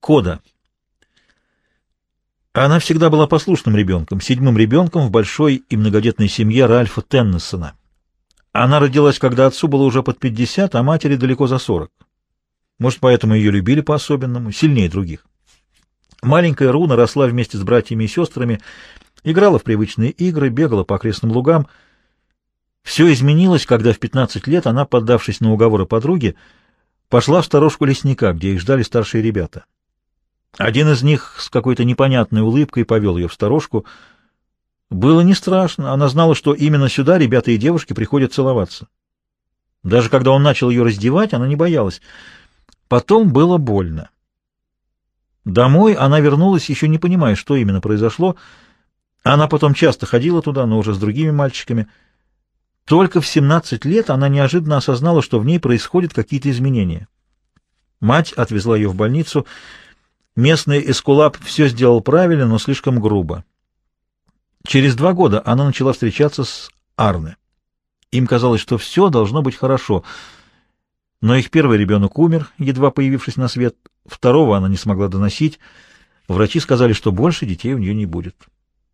Кода. Она всегда была послушным ребенком, седьмым ребенком в большой и многодетной семье Ральфа Теннесона. Она родилась, когда отцу было уже под 50, а матери далеко за 40. Может, поэтому ее любили по-особенному, сильнее других. Маленькая Руна росла вместе с братьями и сестрами, играла в привычные игры, бегала по окрестным лугам. Все изменилось, когда в 15 лет она, поддавшись на уговоры подруги, пошла в сторожку лесника, где их ждали старшие ребята. Один из них с какой-то непонятной улыбкой повел ее в сторожку. Было не страшно, она знала, что именно сюда ребята и девушки приходят целоваться. Даже когда он начал ее раздевать, она не боялась. Потом было больно. Домой она вернулась, еще не понимая, что именно произошло. Она потом часто ходила туда, но уже с другими мальчиками. Только в 17 лет она неожиданно осознала, что в ней происходят какие-то изменения. Мать отвезла ее в больницу. Местный эскулап все сделал правильно, но слишком грубо. Через два года она начала встречаться с Арне. Им казалось, что все должно быть хорошо. Но их первый ребенок умер, едва появившись на свет. Второго она не смогла доносить. Врачи сказали, что больше детей у нее не будет.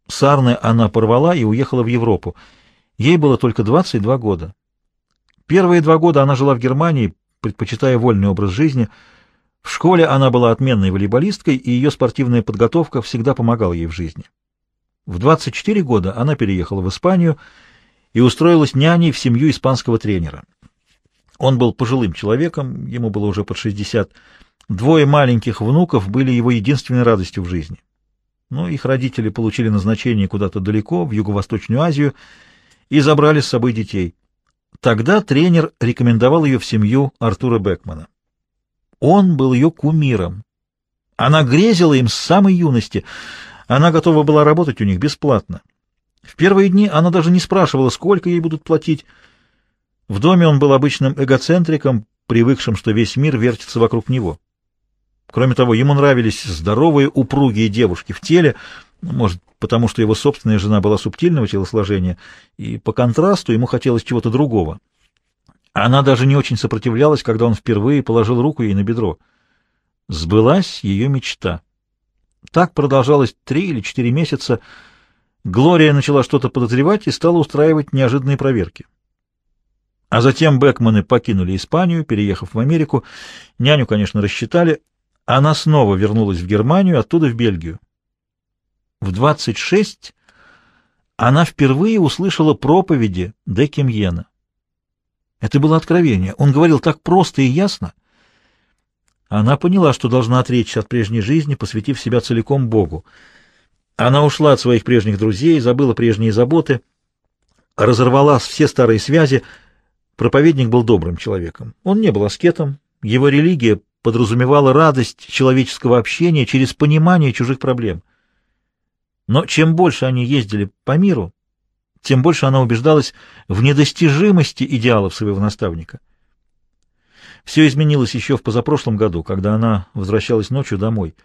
С Арне она порвала и уехала в Европу. Ей было только 22 года. Первые два года она жила в Германии, предпочитая вольный образ жизни. В школе она была отменной волейболисткой, и ее спортивная подготовка всегда помогала ей в жизни. В 24 года она переехала в Испанию и устроилась няней в семью испанского тренера. Он был пожилым человеком, ему было уже под 60. Двое маленьких внуков были его единственной радостью в жизни. Но их родители получили назначение куда-то далеко, в Юго-Восточную Азию, и забрали с собой детей. Тогда тренер рекомендовал ее в семью Артура Бекмана. Он был ее кумиром. Она грезила им с самой юности — она готова была работать у них бесплатно. В первые дни она даже не спрашивала, сколько ей будут платить. В доме он был обычным эгоцентриком, привыкшим, что весь мир вертится вокруг него. Кроме того, ему нравились здоровые, упругие девушки в теле, может, потому что его собственная жена была субтильного телосложения, и по контрасту ему хотелось чего-то другого. Она даже не очень сопротивлялась, когда он впервые положил руку ей на бедро. Сбылась ее мечта. Так продолжалось три или четыре месяца. Глория начала что-то подозревать и стала устраивать неожиданные проверки. А затем Бекманы покинули Испанию, переехав в Америку. Няню, конечно, рассчитали. Она снова вернулась в Германию, оттуда в Бельгию. В 26 она впервые услышала проповеди де Кемьена. Это было откровение. Он говорил так просто и ясно — она поняла, что должна отречься от прежней жизни, посвятив себя целиком Богу. Она ушла от своих прежних друзей, забыла прежние заботы, разорвала все старые связи. Проповедник был добрым человеком. Он не был аскетом. Его религия подразумевала радость человеческого общения через понимание чужих проблем. Но чем больше они ездили по миру, тем больше она убеждалась в недостижимости идеалов своего наставника. Все изменилось еще в позапрошлом году, когда она возвращалась ночью домой.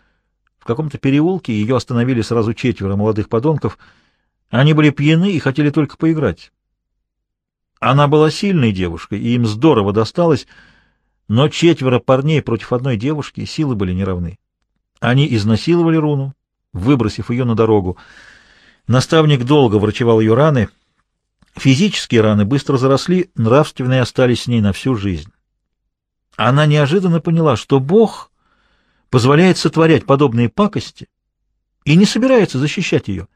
В каком-то переулке ее остановили сразу четверо молодых подонков. Они были пьяны и хотели только поиграть. Она была сильной девушкой, и им здорово досталось, но четверо парней против одной девушки силы были неравны. Они изнасиловали Руну, выбросив ее на дорогу. Наставник долго врачевал ее раны. Физические раны быстро заросли, нравственные остались с ней на всю жизнь. Она неожиданно поняла, что Бог позволяет сотворять подобные пакости и не собирается защищать ее.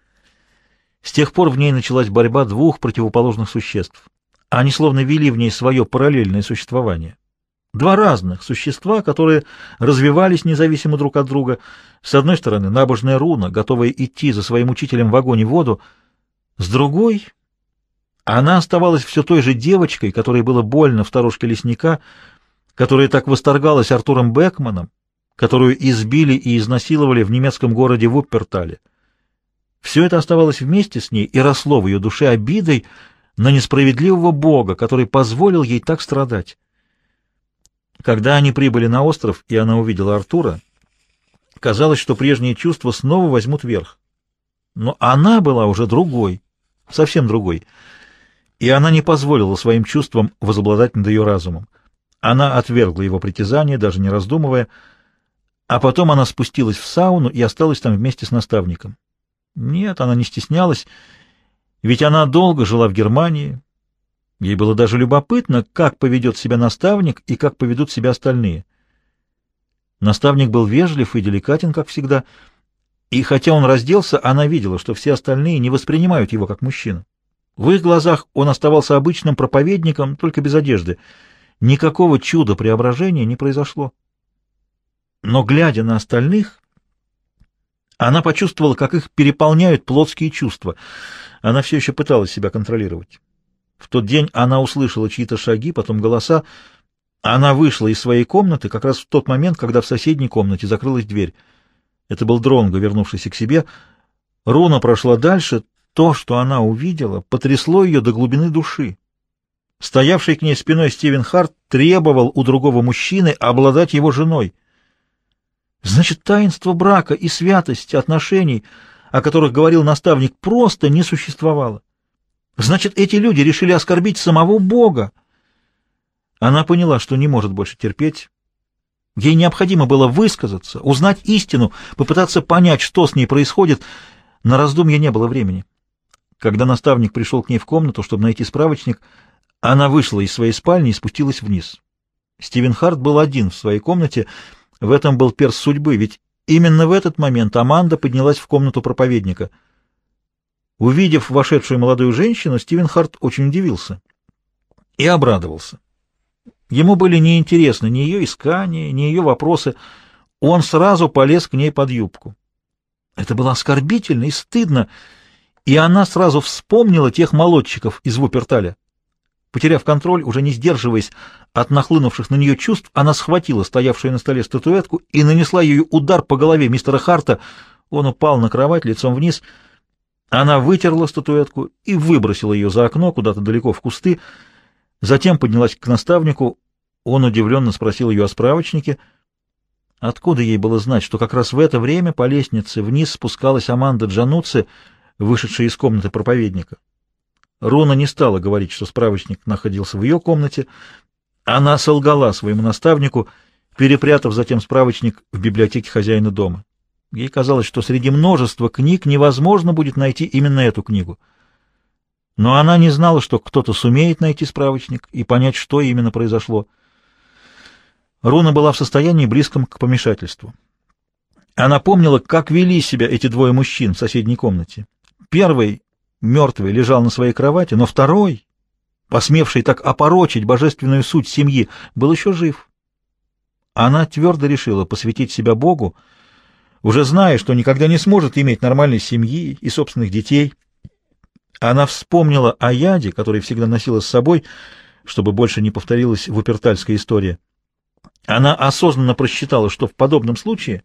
С тех пор в ней началась борьба двух противоположных существ. Они словно вели в ней свое параллельное существование. Два разных существа, которые развивались независимо друг от друга. С одной стороны, набожная руна, готовая идти за своим учителем в огонь и воду. С другой, она оставалась все той же девочкой, которой было больно в сторожке лесника, которая так восторгалась Артуром Бекманом, которую избили и изнасиловали в немецком городе Вуппертале. Все это оставалось вместе с ней и росло в ее душе обидой на несправедливого Бога, который позволил ей так страдать. Когда они прибыли на остров, и она увидела Артура, казалось, что прежние чувства снова возьмут верх. Но она была уже другой, совсем другой, и она не позволила своим чувствам возобладать над ее разумом. Она отвергла его притязание, даже не раздумывая. А потом она спустилась в сауну и осталась там вместе с наставником. Нет, она не стеснялась, ведь она долго жила в Германии. Ей было даже любопытно, как поведет себя наставник и как поведут себя остальные. Наставник был вежлив и деликатен, как всегда, и хотя он разделся, она видела, что все остальные не воспринимают его как мужчину. В их глазах он оставался обычным проповедником, только без одежды. Никакого чуда преображения не произошло. Но, глядя на остальных, она почувствовала, как их переполняют плотские чувства. Она все еще пыталась себя контролировать. В тот день она услышала чьи-то шаги, потом голоса. Она вышла из своей комнаты как раз в тот момент, когда в соседней комнате закрылась дверь. Это был Дронго, вернувшийся к себе. Руна прошла дальше. То, что она увидела, потрясло ее до глубины души. Стоявший к ней спиной Стивен Харт требовал у другого мужчины обладать его женой. Значит, таинство брака и святость отношений, о которых говорил наставник, просто не существовало. Значит, эти люди решили оскорбить самого Бога. Она поняла, что не может больше терпеть. Ей необходимо было высказаться, узнать истину, попытаться понять, что с ней происходит. На раздумье не было времени. Когда наставник пришел к ней в комнату, чтобы найти справочник, она вышла из своей спальни и спустилась вниз. Стивен Харт был один в своей комнате. В этом был перс судьбы, ведь именно в этот момент Аманда поднялась в комнату проповедника — Увидев вошедшую молодую женщину, Стивен Харт очень удивился и обрадовался. Ему были неинтересны ни ее искания, ни ее вопросы. Он сразу полез к ней под юбку. Это было оскорбительно и стыдно, и она сразу вспомнила тех молодчиков из Вуперталя. Потеряв контроль, уже не сдерживаясь от нахлынувших на нее чувств, она схватила стоявшую на столе статуэтку и нанесла ею удар по голове мистера Харта. Он упал на кровать лицом вниз — она вытерла статуэтку и выбросила ее за окно куда-то далеко в кусты, затем поднялась к наставнику. Он удивленно спросил ее о справочнике. Откуда ей было знать, что как раз в это время по лестнице вниз спускалась Аманда Джануци, вышедшая из комнаты проповедника? Руна не стала говорить, что справочник находился в ее комнате. Она солгала своему наставнику, перепрятав затем справочник в библиотеке хозяина дома. Ей казалось, что среди множества книг невозможно будет найти именно эту книгу. Но она не знала, что кто-то сумеет найти справочник и понять, что именно произошло. Руна была в состоянии близком к помешательству. Она помнила, как вели себя эти двое мужчин в соседней комнате. Первый, мертвый, лежал на своей кровати, но второй, посмевший так опорочить божественную суть семьи, был еще жив. Она твердо решила посвятить себя Богу, уже зная, что никогда не сможет иметь нормальной семьи и собственных детей. Она вспомнила о яде, который всегда носила с собой, чтобы больше не повторилась вупертальская история. Она осознанно просчитала, что в подобном случае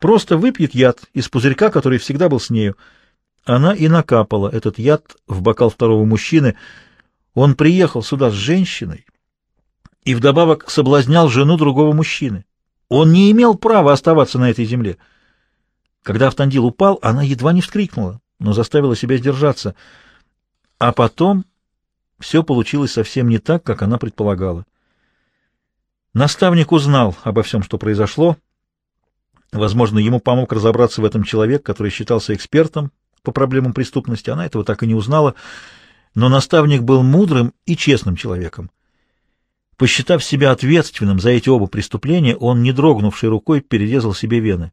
просто выпьет яд из пузырька, который всегда был с нею. Она и накапала этот яд в бокал второго мужчины. Он приехал сюда с женщиной и вдобавок соблазнял жену другого мужчины. Он не имел права оставаться на этой земле. Когда Автандил упал, она едва не вскрикнула, но заставила себя сдержаться. А потом все получилось совсем не так, как она предполагала. Наставник узнал обо всем, что произошло. Возможно, ему помог разобраться в этом человек, который считался экспертом по проблемам преступности. Она этого так и не узнала. Но наставник был мудрым и честным человеком. Посчитав себя ответственным за эти оба преступления, он, не дрогнувшей рукой, перерезал себе вены.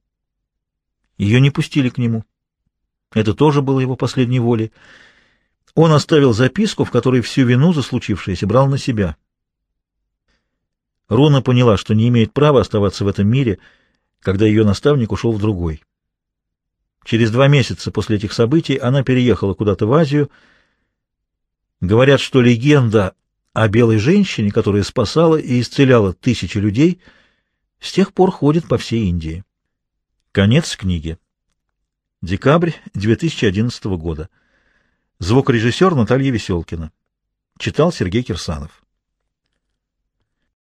Ее не пустили к нему. Это тоже было его последней волей. Он оставил записку, в которой всю вину за случившееся брал на себя. Руна поняла, что не имеет права оставаться в этом мире, когда ее наставник ушел в другой. Через два месяца после этих событий она переехала куда-то в Азию. Говорят, что легенда о белой женщине, которая спасала и исцеляла тысячи людей, с тех пор ходит по всей Индии. Конец книги. Декабрь 2011 года. Звукорежиссер Наталья Веселкина. Читал Сергей Кирсанов.